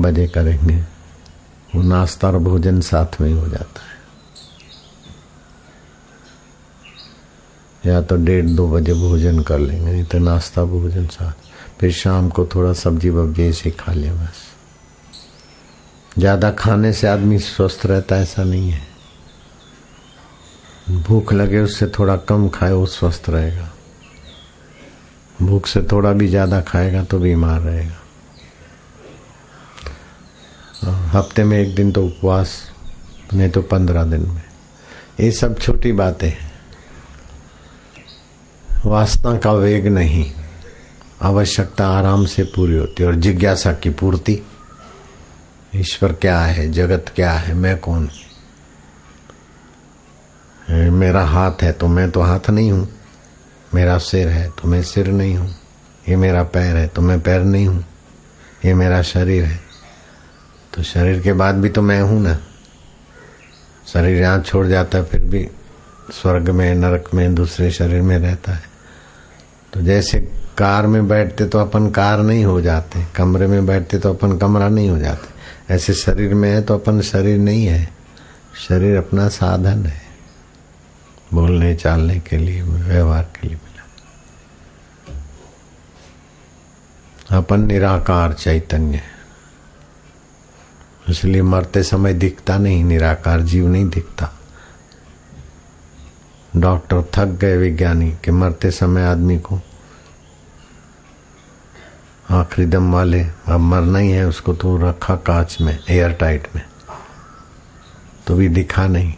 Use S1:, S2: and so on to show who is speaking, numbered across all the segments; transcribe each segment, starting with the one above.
S1: बजे करेंगे। वो नाश्ता और भोजन साथ में ही हो जाता है। या तो डेढ़ दो बजे भोजन कर लेंगे, नहीं तो नाश्ता भोजन साथ। फिर शाम को थोड़ा सब्ज़ी वब्जी ऐसे खा लिया बस। ज़्यादा खाने से आदमी स्वस्थ रहता ऐसा नहीं है। भूख लगे उससे थोड़ा कम खाए, वो स्वस्थ रहेगा। भूख से थोड़ा भी ज़्यादा खाएगा तो बीमार रहेगा। हफ़्ते में एक दिन तो उपवास, नहीं तो पंद्रह दिन में। ये सब छोटी बातें हैं। वासना का वेग नहीं, आवश्यकता आराम से पूरी होती है और जिज्ञासा की पूर्ति। ईश्वर क्या है, जगत क्या है, मैं कौन? मेरा हाथ है तो मैं तो हाथ नहीं हूँ। मेरा सिर है तो मैं सिर नहीं हूँ। ये मेरा पैर है तो मैं पैर नहीं हूँ। ये मेरा शरीर है तो शरीर के बाद भी तो मैं हूँ ना। शरीर यहाँ छोड़ जाता है, फिर भी स्वर्ग में, नरक में, दूसरे शरीर में रहता है। तो जैसे कार में बैठते तो अपन कार नहीं हो जाते, कमरे में बैठते तो अपन कमरा नहीं हो जाते। ऐसे शरीर में है तो अपन शरीर नहीं है, शरीर अपना साधन है, बोलने चालने के लिए, व्यवहार के लिए मिला। अपन निराकार चैतन्य है। इसलिए मरते समय दिखता नहीं, निराकार जीव नहीं दिखता। डॉक्टर थक गए विज्ञानी कि मरते समय आदमी को। आखिरी दम वाले, अब मरना ही है उसको तो रखा कांच में एयर टाइट में। तो भी दिखा नहीं,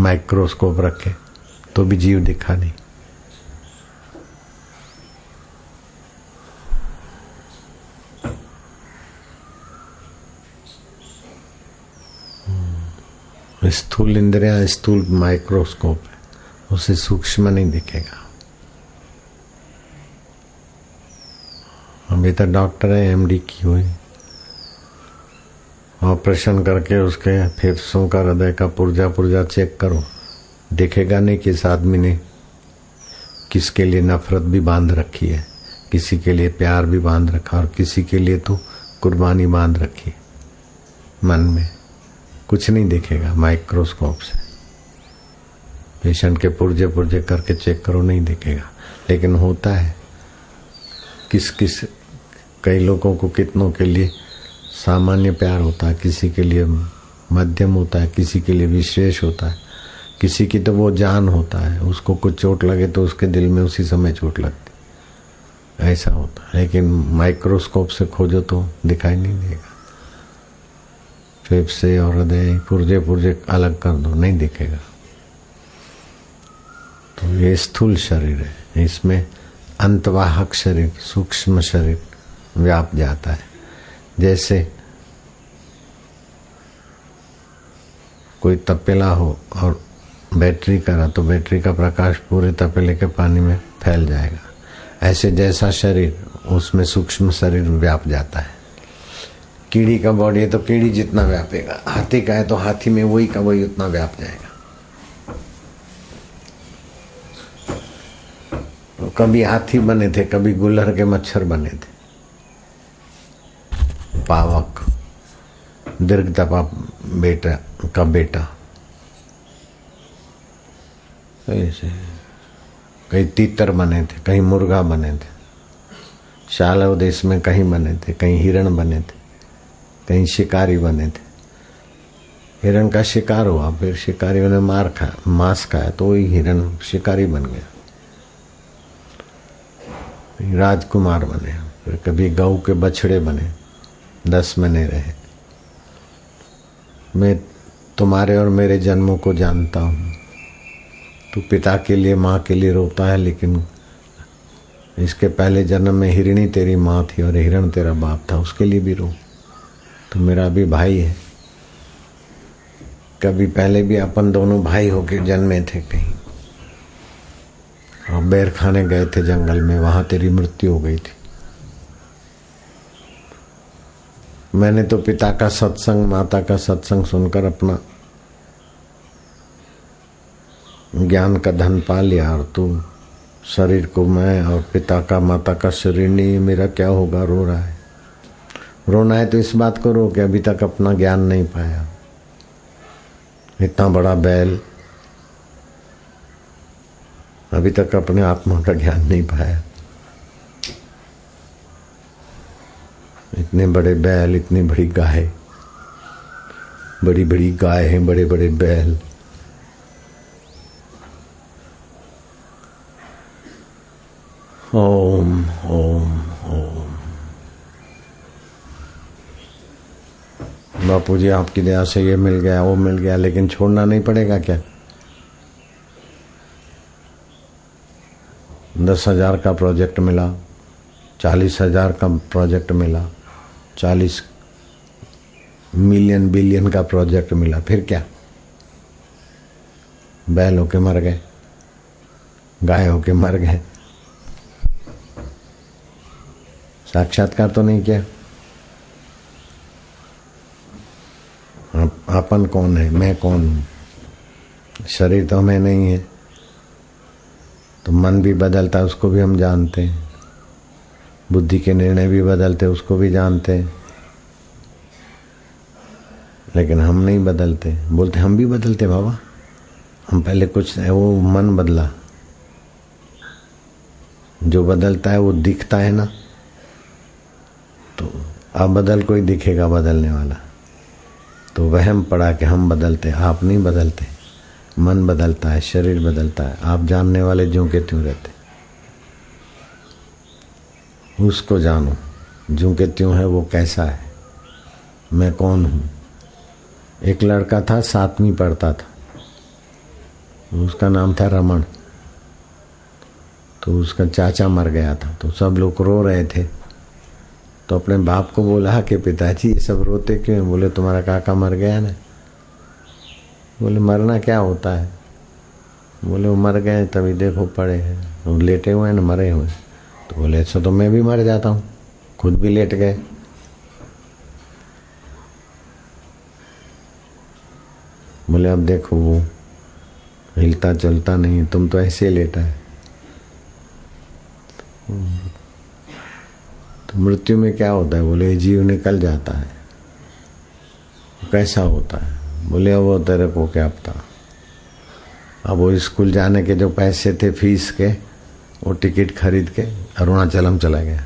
S1: माइक्रोस्कोप रखे तो भी जीव दिखा नहीं। स्थूल इंद्रिया, स्थूल माइक्रोस्कोप है, उसे सूक्ष्म नहीं दिखेगा। अभी तो डॉक्टर है एमडी की हुई। ऑपरेशन करके उसके फेफड़ों का हृदय का पुर्जा पुर्जा चेक करो। देखेगा नहीं कि इस आदमी ने किसके लिए नफरत भी बाँध रखी है, किसी के लिए प्यार भी बाँध रखा और किसी के लिए तो कुर्बानी बाँध रखी मन में। कुछ नहीं देखेगा माइक्रोस्कोप से पेशेंट के पुर्जे पुर्जे करके चेक करो, नहीं देखेगा। लेकिन होता है किस किस कई लोगों को कितनों के लिए सामान्य प्यार होता है, किसी के लिए मध्यम होता है, किसी के लिए विशेष होता है। किसी की तो वो जान होता है, उसको कुछ चोट लगे तो उसके दिल में उसी समय चोट लगती। ऐसा होता है। लेकिन माइक्रोस्कोप से खोजो तो दिखाई नहीं देगा। फेफसे और हृदय पुर्जे पुर्जे अलग कर दो, नहीं दिखेगा। तो ये स्थूल शरीर है, इसमें अंतवाहक शरीर, सूक्ष्म शरीर व्याप जाता है। जैसे कोई तपेला हो और बैटरी करा तो बैटरी का प्रकाश पूरे तपेले के पानी में फैल जाएगा। ऐसे जैसा शरीर, उसमें सूक्ष्म शरीर व्याप जाता है। कीड़ी का बॉडी है तो कीड़ी जितना व्यापेगा। हाथी का है तो हाथी में वही का वही उतना व्याप जाएगा। तो कभी हाथी बने थे, कभी गुल्लर के मच्छर बने थे। पावक, दीर्घ तपा बेटा, का बेटा। ऐसे। कहीं तीतर बने थे, कहीं मुर्गा बने थे। शालव देश में कहीं बने थे, कहीं हिरण बने थे। कहीं शिकारी बने थे। हिरण का शिकार हुआ, फिर शिकारियों ने मार खाया मांस खाया तो वही हिरण शिकारी बन गया। राजकुमार बने, फिर कभी गऊ के बछड़े बने, दस महीने रहे। मैं तुम्हारे और मेरे जन्मों को जानता हूँ। तू पिता के लिए, माँ के लिए रोता है, लेकिन इसके पहले जन्म में हिरणी तेरी माँ थी और हिरण तेरा बाप था, उसके लिए भी रो। तो मेरा भी भाई है। कभी पहले भी अपन दोनों भाई होके जन्मे थे कहीं। और बैर खाने गए थे जंगल में, वहाँ तेरी मृत्यु हो गई थी। मैंने तो पिता का सत्संग, माता का सत्संग सुनकर अपना ज्ञान का धन पा लिया और तू शरीर को मैं और पिता का, माता का शरीर नहीं मेरा क्या होगा, रो रहा है। रोना है तो इस बात को रो कि अभी तक अपना ज्ञान नहीं पाया। इतना बड़ा बैल, अभी तक अपने आत्मा का ज्ञान नहीं पाया। इतने बड़े बैल, इतनी बड़ी गाय बड़ी बड़ी गाय हैं बड़े बड़े बैल। ओम ओम ओम। बापू जी, आपकी दया से ये मिल गया, वो मिल गया, लेकिन छोड़ना नहीं पड़ेगा क्या? दस हज़ार का प्रोजेक्ट मिला, चालीस हज़ार का प्रोजेक्ट मिला, चालीस मिलियन बिलियन का प्रोजेक्ट मिला, फिर क्या? बैल होके मर गए, गाय होके मर गए। साक्षात्कार तो नहीं किया? अपन कौन है? मैं कौन हूँ? शरीर तो हमें नहीं है। तो मन भी बदलता है, उसको भी हम जानते हैं। बुद्धि के निर्णय भी बदलते उसको भी जानते हैं। लेकिन हम नहीं बदलते। बोलते, हम भी बदलते बाबा। हम पहले कुछ वो मन बदला। जो बदलता है, वो दिखता है ना। तो अब बदल कोई दिखेगा, बदलने वाला। तो वहम पड़ा कि हम बदलते, आप नहीं बदलते। मन बदलता है, शरीर बदलता है। आप जानने वाले जो के त्यों रहते। उसको जानो जो के त्यों है वो कैसा है। मैं कौन हूँ? एक लड़का था, सातवीं पढ़ता था। उसका नाम था रमन। तो उसका चाचा मर गया था। तो सब लोग रो रहे थे। तो अपने बाप को बोला कि पिताजी, ये सब रोते क्यों बोले, तुम्हारा काका मर गया ना। बोले, मरना क्या होता है? बोले, वो मर गए, तभी देखो पड़े हैं। लेटे हुए हैं ना, मरे हुए तो बोले, ऐसा तो मैं भी मर जाता हूँ। खुद भी लेट गए। बोले, अब देखो वो हिलता चलता नहीं तुम तो ऐसे लेटा है। मृत्यु में क्या होता है? बोले जीव निकल जाता है। कैसा होता है? बोले वो तेरे को क्या पता। अब वो स्कूल जाने के जो पैसे थे फ़ीस के, वो टिकट खरीद के अरुणाचलम चला गया।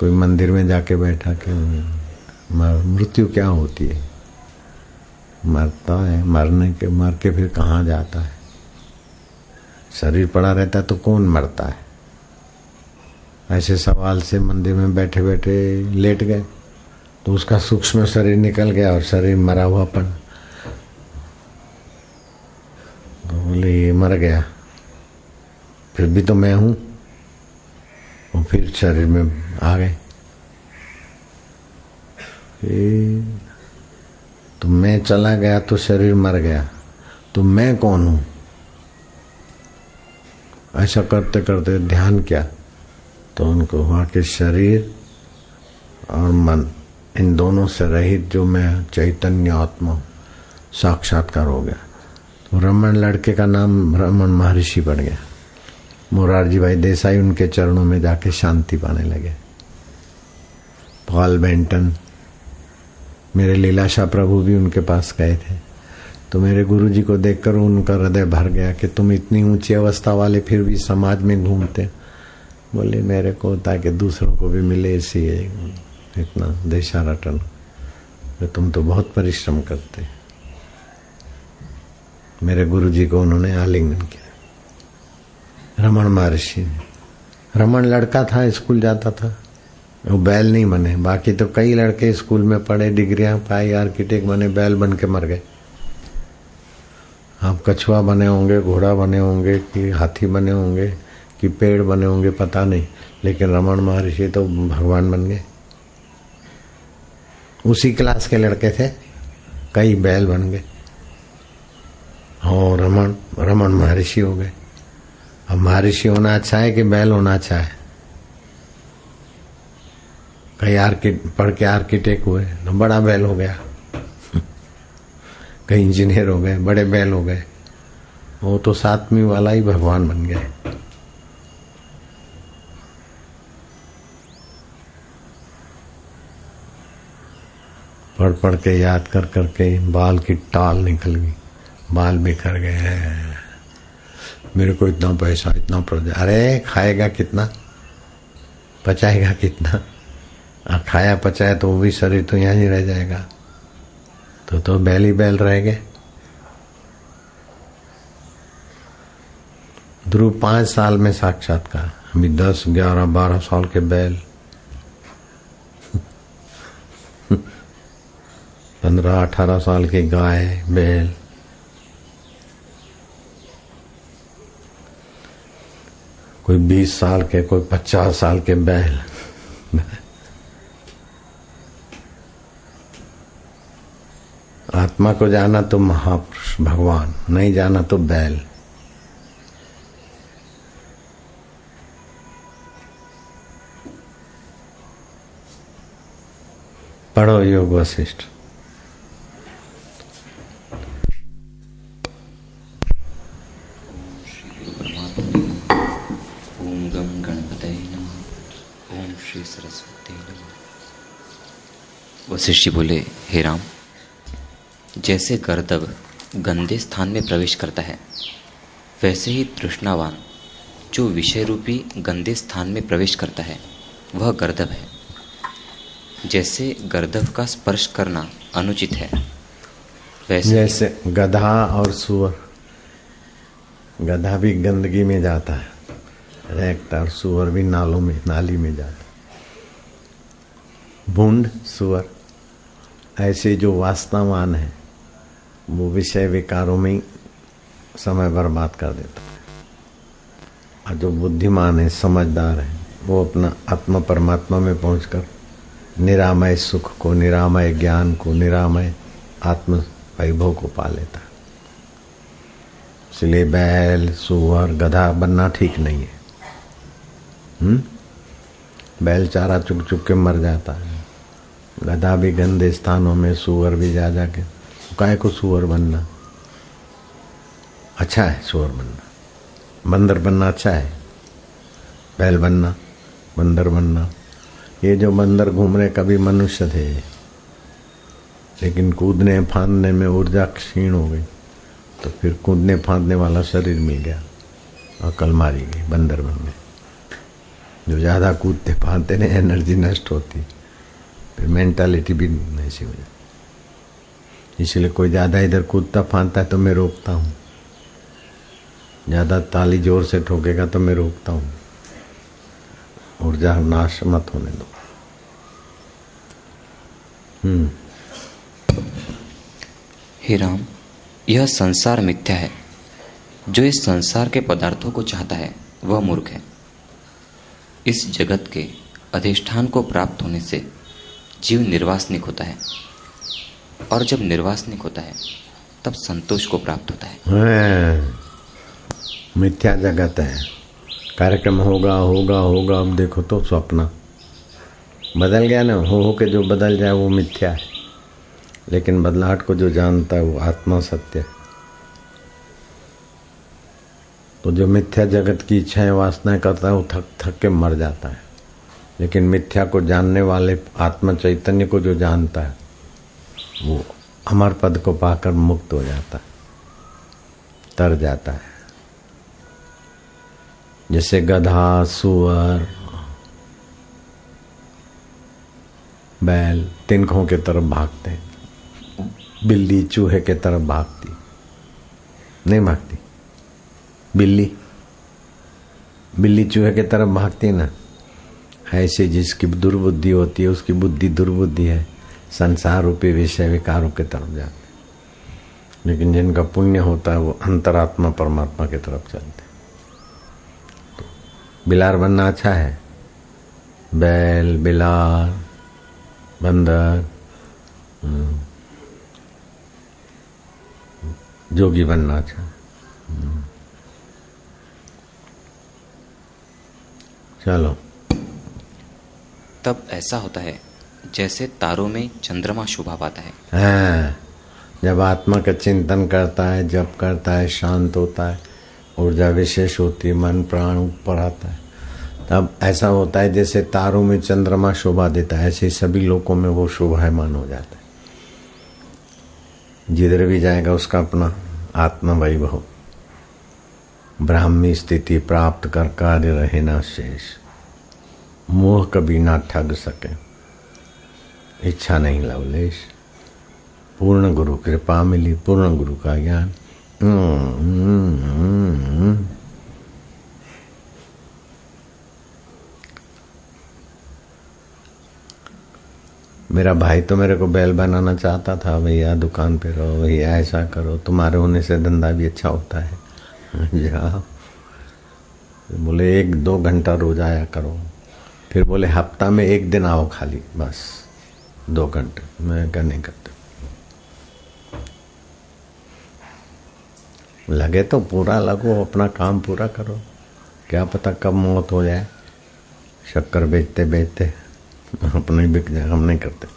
S1: कोई मंदिर में जाके बैठा के मृत्यु क्या होती है? मरता है, मरने के, मर के फिर कहाँ जाता है? शरीर पड़ा रहता है तो कौन मरता है? ऐसे सवाल से मंदिर में बैठे बैठे लेट गए। तो उसका सूक्ष्म शरीर निकल गया और शरीर मरा हुआ पड़ा तो बोले, ये मर गया। फिर भी तो मैं हूँ। और फिर शरीर में आ गए। तो मैं चला गया तो शरीर मर गया। तो मैं कौन हूँ? ऐसा करते करते ध्यान क्या। तो उनको हुआ कि शरीर और मन, इन दोनों से रहित जो मैं चैतन्य आत्मा साक्षात्कार हो गया। तो रमन लड़के का नाम रमन महर्षि बन गया। मोरारजी भाई देसाई उनके चरणों में जाके शांति पाने लगे। पॉल बेंटन, मेरे लीलाशाह प्रभु भी उनके पास गए थे। तो मेरे गुरु जी को देखकर उनका हृदय भर गया कि तुम इतनी ऊँची अवस्था वाले फिर भी समाज में घूमते। बोले, मेरे को ताकि दूसरों को भी मिले इसी इतना देशा रटन तो तुम तो बहुत परिश्रम करते। मेरे गुरु जी को उन्होंने आलिंगन किया। रमन महर्षि रमन लड़का था, स्कूल जाता था। वो बैल नहीं बने। बाकी तो कई लड़के स्कूल में पढ़े, डिग्रियाँ पाई, आर्किटेक्ट बने, बैल बन के मर गए। आप कछुआ बने होंगे, घोड़ा बने होंगे कि हाथी बने होंगे कि पेड़ बने होंगे, पता नहीं। लेकिन रमन महर्षि तो भगवान बन गए। उसी क्लास के लड़के थे। कई बैल बन गए। और रमन रमन महर्षि हो गए। अब महर्षि होना अच्छा है कि बैल होना अच्छा है? कई आर्कि, पढ़ के आर्किटेक्ट हुए। तो बड़ा बैल हो गया। कई इंजीनियर हो गए, बड़े बैल हो गए। वो तो सातवीं वाला ही भगवान बन गए। पढ़ पढ़ के, याद कर करके बाल की टाल निकल गई। बाल बिखर गए हैं। मेरे को इतना पैसा, इतना प्रोजेक्ट अरे खाएगा कितना? पचाएगा कितना? आ, खाया पचाया तो वो भी शरीर तो यहाँ ही रह जाएगा। तो तो बैल ही बैल रह गए। ध्रुव पाँच साल में साक्षात्कार। अभी दस, ग्यारह, बारह साल के बैल। पंद्रह, अठारह साल की गाय, बैल। कोई बीस साल के, कोई पचास साल के बैल। आत्मा को जाना तो महापुरुष, भगवान। नहीं जाना तो बैल। पढ़ो योग वशिष्ठ।
S2: जी बोले, हे राम, जैसे गर्दभ गंदे स्थान में प्रवेश करता है, वैसे ही तृष्णावान, जो विषय रूपी गंदे स्थान में प्रवेश करता है, वह गर्दव है। जैसे गर्दव का स्पर्श करना अनुचित है, वैसे
S1: जैसे गधा और सुअर, गधा भी गंदगी में जाता है रेखता और सुअर भी नालों में, नाली में जाता है। भूंड, सुअर ऐसे जो वास्तवान है, वो विषय विकारों में समय बर्बाद कर देता है। और जो बुद्धिमान है, समझदार है, वो अपना आत्मा परमात्मा में पहुंचकर निरामय सुख को, निरामय ज्ञान को, निरामय आत्म वैभव को पा लेता है। इसलिए बैल, सुअर, गधा बनना ठीक नहीं है। हम्म? बैल चारा चुक चुक के मर जाता है। गधा भी गंदे स्थानों में सुअर भी जा जा जाके काय को सुअर बनना। अच्छा है सुअर बनना। बंदर बनना अच्छा है। बैल बनना, बंदर बनना। ये जो बंदर घूम रहे कभी मनुष्य थे। लेकिन कूदने फांदने में ऊर्जा क्षीण हो गई तो फिर कूदने फांदने वाला शरीर मिल गया। अकल मारी गई बंदर बन गए जो ज़्यादा कूदते फांदते नहीं, एनर्जी नष्ट होती। फिर मेंटालिटी भी ऐसी हो जाती इसलिए कोई ज़्यादा इधर कूदता फांदता है तो मैं रोकता हूँ। ज़्यादा ताली ज़ोर से ठोकेगा तो मैं रोकता हूँ। ऊर्जा नाश मत होने दो। हम्म।
S2: हे राम, यह संसार मिथ्या है। जो इस संसार के पदार्थों को चाहता है, वह मूर्ख है। इस जगत के अधिष्ठान को प्राप्त होने से जीव निर्वासनिक होता है। और जब निर्वासनिक होता है, तब संतोष को प्राप्त होता है।
S1: है। मिथ्या जगत है। कार्यक्रम होगा होगा होगा, अब देखो तो स्वप्न बदल गया ना, हो हो के जो बदल जाए वो मिथ्या है। लेकिन बदलाहट को जो जानता है वो आत्मा सत्य है। तो जो मिथ्या जगत की इच्छाएँ, वासनाएँ करता है, वो थक थक के मर जाता है। लेकिन मिथ्या को जानने वाले आत्म चैतन्य को जो जानता है, वो अमर पद को पाकर मुक्त हो जाता है, तर जाता है। जैसे गधा, सुअर, बैल तिनखों के तरफ़ भागते बिल्ली चूहे के तरफ़ भागती नहीं भागती। बिल्ली बिल्ली चूहे के तरफ़ भागती ना? ऐसे जिसकी दुर्बुद्धि होती है, उसकी बुद्धि दुर्बुद्धि है, संसार रूपी विषय विकारों के तरफ़ जाते लेकिन जिनका पुण्य होता है, वो अंतरात्मा परमात्मा की तरफ़ चलते तो बिलार बनना अच्छा है? बैल बिलार बंदर जोगी बनना अच्छा चलो।
S2: तब ऐसा होता है, जैसे तारों में चंद्रमा शोभा पाता है।
S1: हाँ जब आत्मा का चिंतन करता है, जब करता है, शांत होता है, ऊर्जा विशेष होती है, मन, प्राण ऊपर आता है, तब ऐसा होता है जैसे तारों में चंद्रमा शोभा देता है, ऐसे सभी लोगों में वो शोभायमान हो जाता है। जिधर भी जाएगा उसका अपना आत्मा वैभव, ब्राह्मी स्थिति प्राप्त कर कार्य रहे ना शेष। मोह कभी ना ठग सके। इच्छा नहीं लवलेश। पूर्ण गुरु कृपा मिली पूर्ण गुरु का ज्ञान। हम्म, मेरा भाई तो मेरे को बैल बनाना चाहता था भैया दुकान पे रहो भैया ऐसा करो तुम्हारे होने से धंधा भी अच्छा होता है। जा बोले एक दो घंटा रोज आया करो। फिर बोले, हफ़्ता में एक दिन आओ खाली, बस। दो घंटे। मैं क्या नहीं करते। लगे तो पूरा लगो, अपना काम पूरा करो। क्या पता कब मौत हो जाए। शक्कर बेचते बेचते, अपने बिक जाए, हम नहीं करते।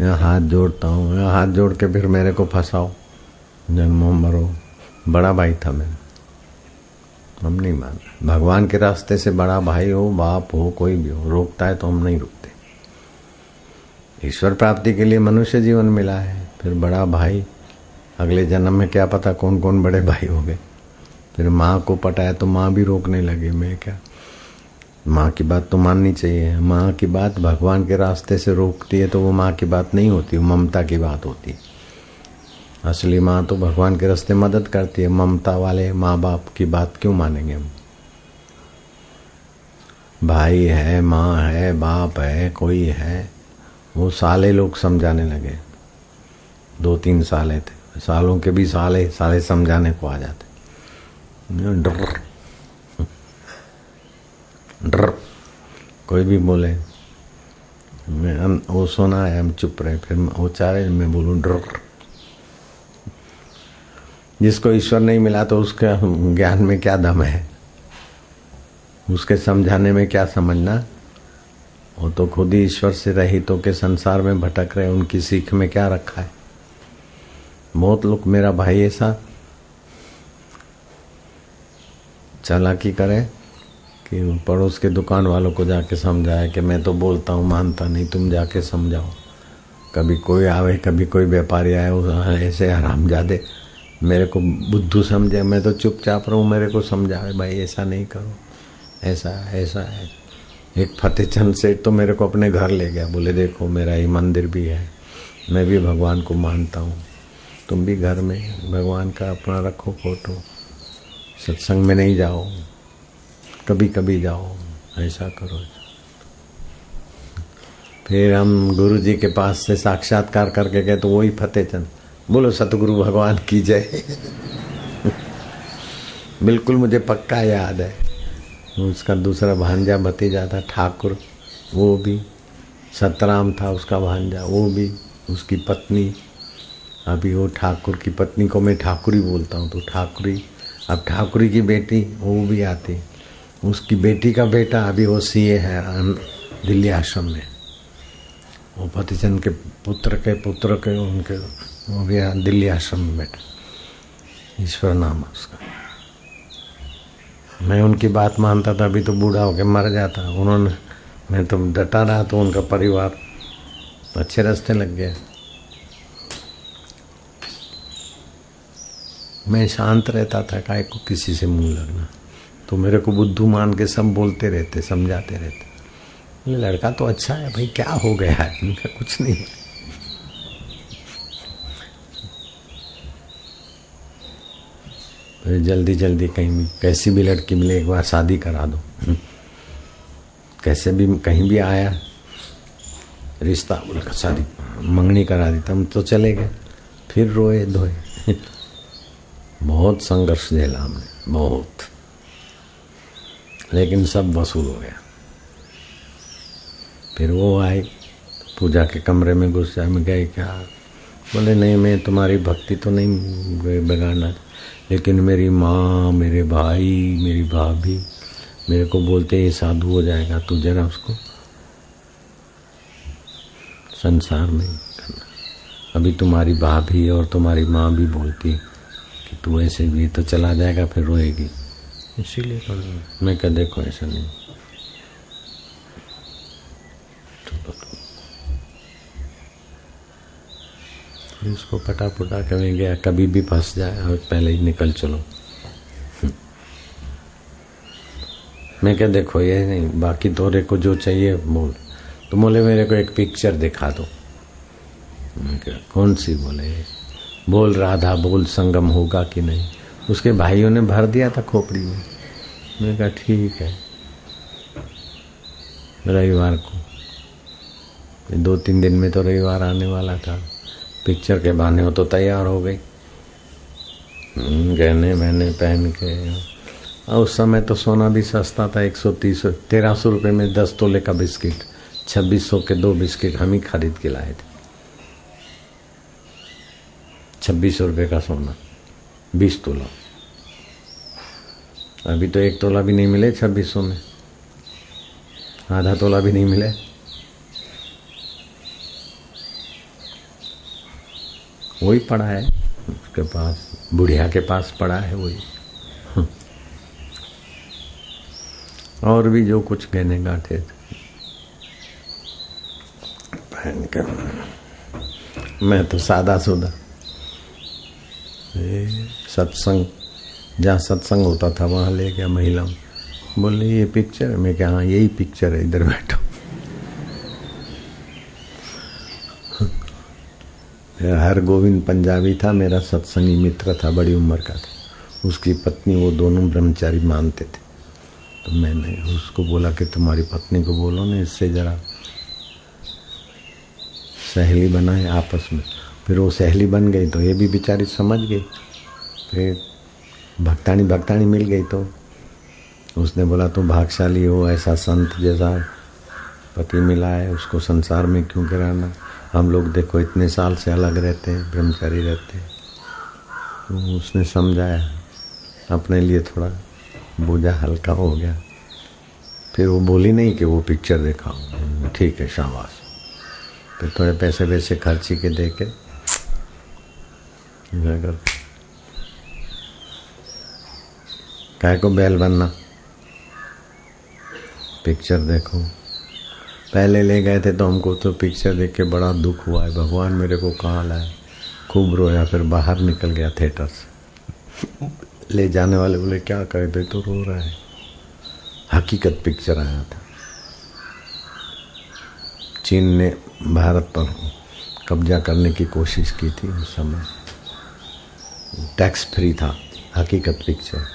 S1: यहाँ हाथ जोड़ता हूँ, यहाँ हाथ जोड़ के फिर मेरे को फंसाओ। जन्मो मरो। बड़ा भाई था मैं। हम नहीं मान भगवान के रास्ते से बड़ा भाई हो, बाप हो, कोई भी हो, रोकता है तो हम नहीं रुकते। ईश्वर प्राप्ति के लिए मनुष्य जीवन मिला है, फिर बड़ा भाई, अगले जन्म में क्या पता कौन कौन बड़े भाई हो गए। फिर माँ को पटाया तो माँ भी रोकने लगी, मैं क्या? माँ की बात तो माननी चाहिए। माँ की बात भगवान के रास्ते से रोकती है तो वो माँ की बात नहीं होती ममता की बात होती है। असली माँ तो भगवान के रास्ते मदद करती है। ममता वाले माँ बाप की बात क्यों मानेंगे हम? भाई है, माँ है, बाप है, कोई है, वो साले लोग समझाने लगे। दो तीन साले थे। सालों के भी साले साले समझाने को आ जाते। डर। डर। कोई भी बोले, मैं, हम, वो सुना है, हम चुप रहे, फिर वो चाह मैं बोलूँ, डर। जिसको ईश्वर नहीं मिला तो उसके ज्ञान में क्या दम है? उसके समझाने में क्या समझना? वो तो खुद ही ईश्वर से रहितों के संसार में भटक रहे उनकी सीख में क्या रखा है? बहुत लोग, मेरा भाई ऐसा चालाकी करे कि पड़ोस के दुकान वालों को जाके समझाए कि मैं तो बोलता हूँ, मानता नहीं, तुम जाके समझाओ। कभी कोई आवे, कभी कोई व्यापारी आए ऐसे आराम जादे मेरे को बुद्धू समझे, मैं तो चुपचाप रहूँ, मेरे को समझाए भाई, ऐसा नहीं करो। ऐसा ऐसा है एक फतेहचंद सेठ तो मेरे को अपने घर ले गया, बोले, देखो, मेरा ये मंदिर भी है, मैं भी भगवान को मानता हूँ। तुम भी घर में भगवान का अपना रखो फ़ोटो। सत्संग में नहीं जाओ कभी कभी जाओ, ऐसा करो। फिर हम गुरु जी के पास से साक्षात्कार करके गए तो वही फतेहचंद। बोलो, सतगुरु भगवान की जय। बिल्कुल मुझे पक्का याद है। उसका दूसरा भांजा भतीजा था, ठाकुर। वो भी सतराम था उसका भांजा, वो भी उसकी पत्नी। अभी वो ठाकुर की पत्नी को मैं ठाकुरी बोलता हूँ तो ठाकुरी। अब ठाकुरी की बेटी, वो भी आती। उसकी बेटी का बेटा अभी वो सीए है दिल्ली आश्रम में। वो पतिचंद के पुत्र के पुत्र के उनके वो भी दिल्ली आश्रम में बैठा। ईश्वर नाम है उसका। मैं उनकी बात मानता था, अभी तो बूढ़ा होकर मर जाता। उन्होंने, मैं तो डटा रहा तो उनका परिवार। अच्छे रास्ते लग गया। मैं शांत रहता था, काय को किसी से मुँह लगना। तो मेरे को बुद्धू मान के सब बोलते रहते, समझाते रहते। लड़का तो अच्छा है भाई, क्या हो गया? है कुछ नहीं फिर जल्दी जल्दी कहीं कैसी भी लड़की मिले, एक बार शादी करा दो। कैसे भी, कहीं भी आया, रिश्ता शादी मंगनी करा दी हम तो चले गए, फिर रोए, धोए। बहुत संघर्ष झेला हमने, बहुत। लेकिन सब वसूल हो गया। फिर वो आए, पूजा के कमरे में घुस जाए, मैं गए, क्या? बोले, नहीं, मैं तुम्हारी भक्ति तो नहीं बिगाड़ना लेकिन मेरी माँ मेरे भाई मेरी भाभी मेरे को बोलते ये साधु हो जाएगा तू जरा उसको संसार में करना। अभी तुम्हारी भाभी और तुम्हारी माँ भी बोलती कि तू ऐसे भी तो चला जाएगा फिर रोएगी। इसीलिए कर मैं क्या देखो ऐसा नहीं इसको पटा पुटा कभी गया कभी भी फंस जाए और पहले ही निकल चलो। मैं क्या देखो, ये नहीं, बाकी तोरे को जो चाहिए, बोल। तो बोले, मेरे को एक पिक्चर दिखा दो। मैं क्या कौन सी? बोले, बोल राधा, बोल संगम होगा कि नहीं? उसके भाइयों ने भर दिया था खोपड़ी में। मैं कहा, ठीक है। रविवार को। दो तीन दिन में तो रविवार आने वाला था। पिक्चर के बहाने हो तो तैयार हो गई। हम्म, गहने मैंने पहन के। और उस समय तो सोना भी सस्ता था एक सौ तीस तेरह सौ रुपये में दस तोले का बिस्किट छब्बीस सौ के दो बिस्किट हम ही खरीद के लाए थे। छब्बीस सौ रुपये का सोना बीस तोला। अभी तो एक तोला भी नहीं मिले छब्बीस सौ में। आधा तोला भी नहीं मिले। वही पड़ा है। उसके पास, बुढ़िया के पास पड़ा है वही। और भी जो कुछ गाते थे। पहन कर मैं तो सादा सुदा सत्संग, जहाँ सत्संग होता था, वहाँ ले गया महिला बोले, ये पिक्चर मैं क्या हाँ यही पिक्चर है, इधर बैठो। हर गोविंद पंजाबी था, मेरा सत्संगी मित्र था, बड़ी उम्र का था। उसकी पत्नी वो दोनों ब्रह्मचारी मानते थे। तो मैंने उसको बोला कि तुम्हारी पत्नी को बोलो ना, इससे ज़रा सहेली बनाए आपस में। फिर वो सहेली बन गई तो ये भी बेचारी समझ गई। फिर भक्तानी भक्तानी मिल गई तो उसने बोला, तुम भागशाली हो, ऐसा संत जैसा पति मिला है, उसको संसार में क्यों गिराना हम लोग देखो, इतने साल से अलग रहते हैं, ब्रह्मचारी रहते हैं। तो उसने समझाया, अपने लिए थोड़ा बोझा हल्का हो गया। फिर वो बोली नहीं कि वो पिक्चर देखा ठीक है, शाबाश। फिर थोड़े पैसे वैसे खर्ची के दे के काय को बैल बनना? पिक्चर देखो। पहले ले गए थे तो हमको तो पिक्चर देख के बड़ा दुख हुआ है। भगवान मेरे को कहाँ लाए? खूब रोया, फिर बाहर निकल गया थिएटर से। ले जाने वाले बोले, क्या करे? थे तो रो रहा है। हकीकत पिक्चर आया था। चीन ने भारत पर कब्जा करने की कोशिश की थी उस समय। टैक्स फ्री था, हकीकत पिक्चर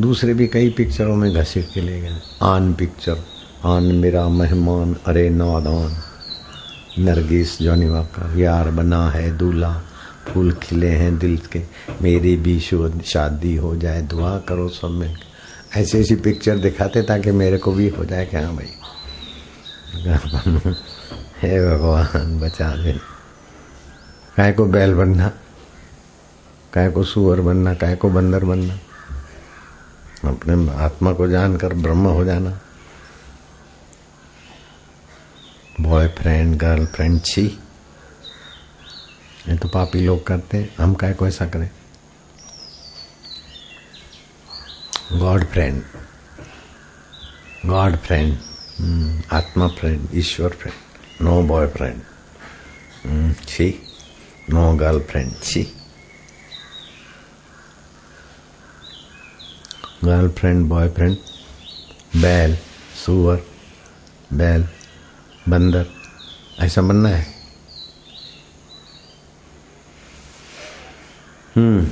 S1: दूसरे भी कई पिक्चरों में घसीट के ले गए। आन पिक्चर आन मेरा मेहमान, अरे नादान। नरगिस जॉनी वाका यार बना है दूल्हा। फूल खिले हैं दिल के, मेरी भी शादी हो जाए, दुआ करो सब में। ऐसी ऐसी पिक्चर दिखाते ताकि मेरे को भी हो जाए क्या हाँ भाई। हे भगवान, बचा दे। काय को बैल बनना? काय को सुअर बनना? काय को बंदर बनना? अपने आत्मा को जानकर ब्रह्म हो जाना। बॉयफ्रेंड गर्लफ्रेंड छी। ये तो पापी लोग करते हैं। हम काय को ऐसा करें? गॉड फ्रेंड गॉड फ्रेंड आत्मा फ्रेंड ईश्वर फ्रेंड नो बॉयफ्रेंड छी। नो गर्लफ्रेंड छी। गर्लफ्रेंड बॉयफ्रेंड बैल, सुअर, बैल। बंदर। ऐसा बनना है?
S2: हम्म।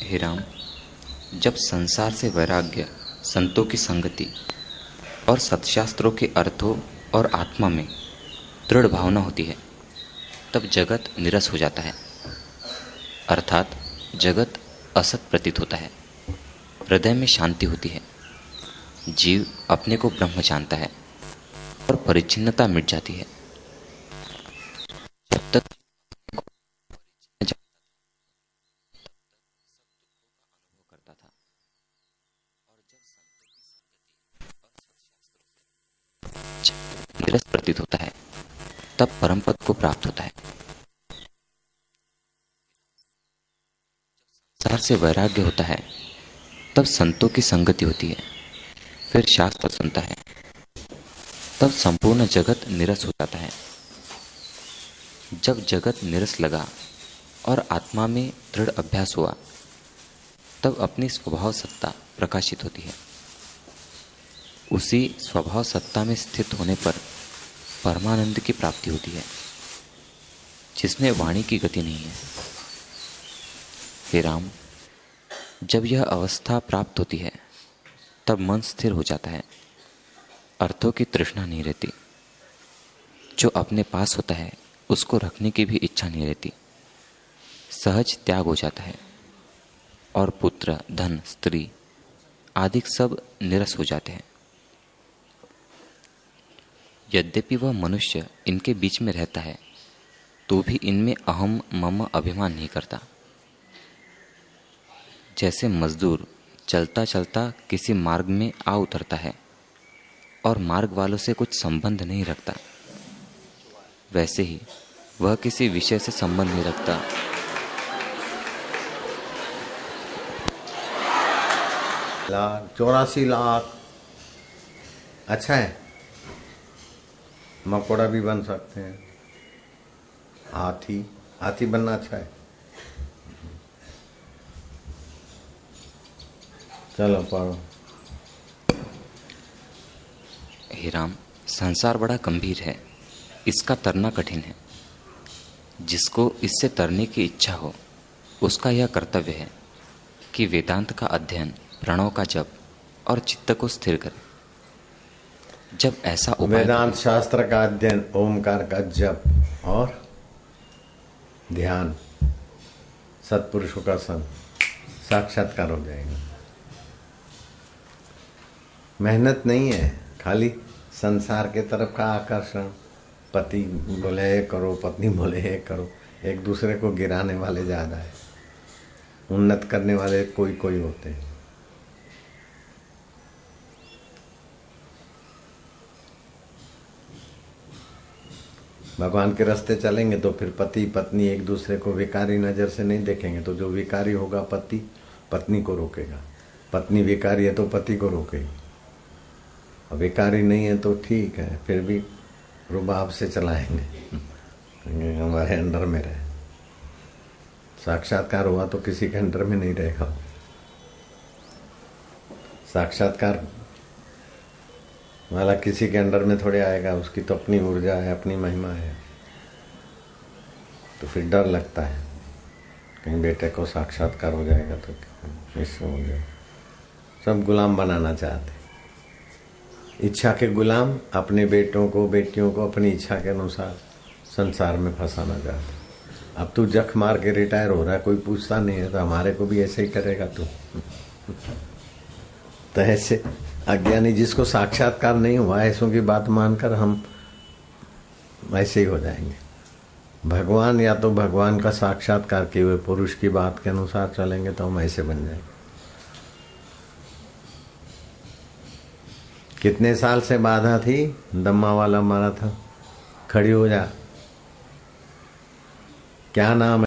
S2: हे राम, जब संसार से वैराग्य, संतों की संगति और सत्शास्त्रों के अर्थों और आत्मा में दृढ़ भावना होती है, तब जगत निरस हो जाता है। अर्थात जगत असत प्रतीत होता है। हृदय में शांति होती है। जीव अपने को ब्रह्म जानता है और परिचिन्नता मिट जाती है। जब तक प्रतीत होता है, तब परम पद को प्राप्त होता है। संसार से वैराग्य होता है, तब संतों की संगति होती है। फिर शास्त्र सुनता है। तब संपूर्ण जगत निरस हो जाता है। जब जगत निरस लगा और आत्मा में दृढ़ अभ्यास हुआ, तब अपनी स्वभाव सत्ता प्रकाशित होती है। उसी स्वभाव सत्ता में स्थित होने पर परमानंद की प्राप्ति होती है, जिसमें वाणी की गति नहीं है। हे राम, जब यह अवस्था प्राप्त होती है तब मन स्थिर हो जाता है। अर्थों की तृष्णा नहीं रहती। जो अपने पास होता है, उसको रखने की भी इच्छा नहीं रहती। सहज त्याग हो जाता है और पुत्र, धन, स्त्री आदि सब निरस हो जाते हैं। यद्यपि वह मनुष्य इनके बीच में रहता है तो भी इनमें अहम मम अभिमान नहीं करता। जैसे मजदूर चलता चलता किसी मार्ग में आ उतरता है और मार्ग वालों से कुछ संबंध नहीं रखता। वैसे ही वह किसी विषय से संबंध नहीं रखता।
S1: लाख, चौरासी लाख। अच्छा है। मकोड़ा भी बन सकते हैं। हाथी हाथी बनना अच्छा है। चलो पढ़ो
S2: हे? राम संसार बड़ा गंभीर है। इसका तरना कठिन है। जिसको इससे तरने की इच्छा हो उसका यह कर्तव्य है कि वेदांत का अध्ययन प्रणव का जप और चित्त को स्थिर करे। जब ऐसा
S1: वेदांत शास्त्र का अध्ययन ओमकार का जप और ध्यान सत्पुरुषों का संग साक्षात्कार हो जाएगा। मेहनत नहीं है, खाली संसार के तरफ़ का आकर्षण। पति बोले ये करो, पत्नी बोले ये करो, एक दूसरे को गिराने वाले ज़्यादा है। उन्नत करने वाले कोई कोई होते हैं। भगवान के रास्ते चलेंगे तो फिर पति, पत्नी एक दूसरे को विकारी नज़र से नहीं देखेंगे। तो जो विकारी होगा पति, पत्नी को रोकेगा। पत्नी विकारी है तो पति को रोकेगी। विकारी नहीं है तो ठीक है, फिर भी रुबाब से चलाएँगे। हमारे अंडर में रहे। साक्षात्कार हुआ तो किसी के अंडर में नहीं रहेगा। साक्षात्कार वाला किसी के अंडर में थोड़े आएगा, उसकी तो अपनी ऊर्जा है, अपनी महिमा है। तो फिर डर लगता है। कहीं बेटे को साक्षात्कार हो जाएगा तो हो जाएगा? सब गुलाम बनाना चाहते इच्छा के गुलाम अपने बेटों को, बेटियों को अपनी इच्छा के अनुसार संसार में फंसाना चाहते अब तू जख मार के रिटायर हो रहा है, कोई पूछता नहीं है तो हमारे को भी ऐसे ही करेगा तू। तो ऐसे अज्ञानी जिसको साक्षात्कार नहीं हुआ ऐसों की बात मानकर हम ऐसे ही हो जाएँगे। भगवान या तो भगवान का साक्षात्कार किए हुए पुरुष की बात के अनुसार चलेंगे तो हम ऐसे बन जाएँगे। कितने साल से बाधा थी? दम्मा वाला मारा था। खड़ी हो जा। क्या नाम है?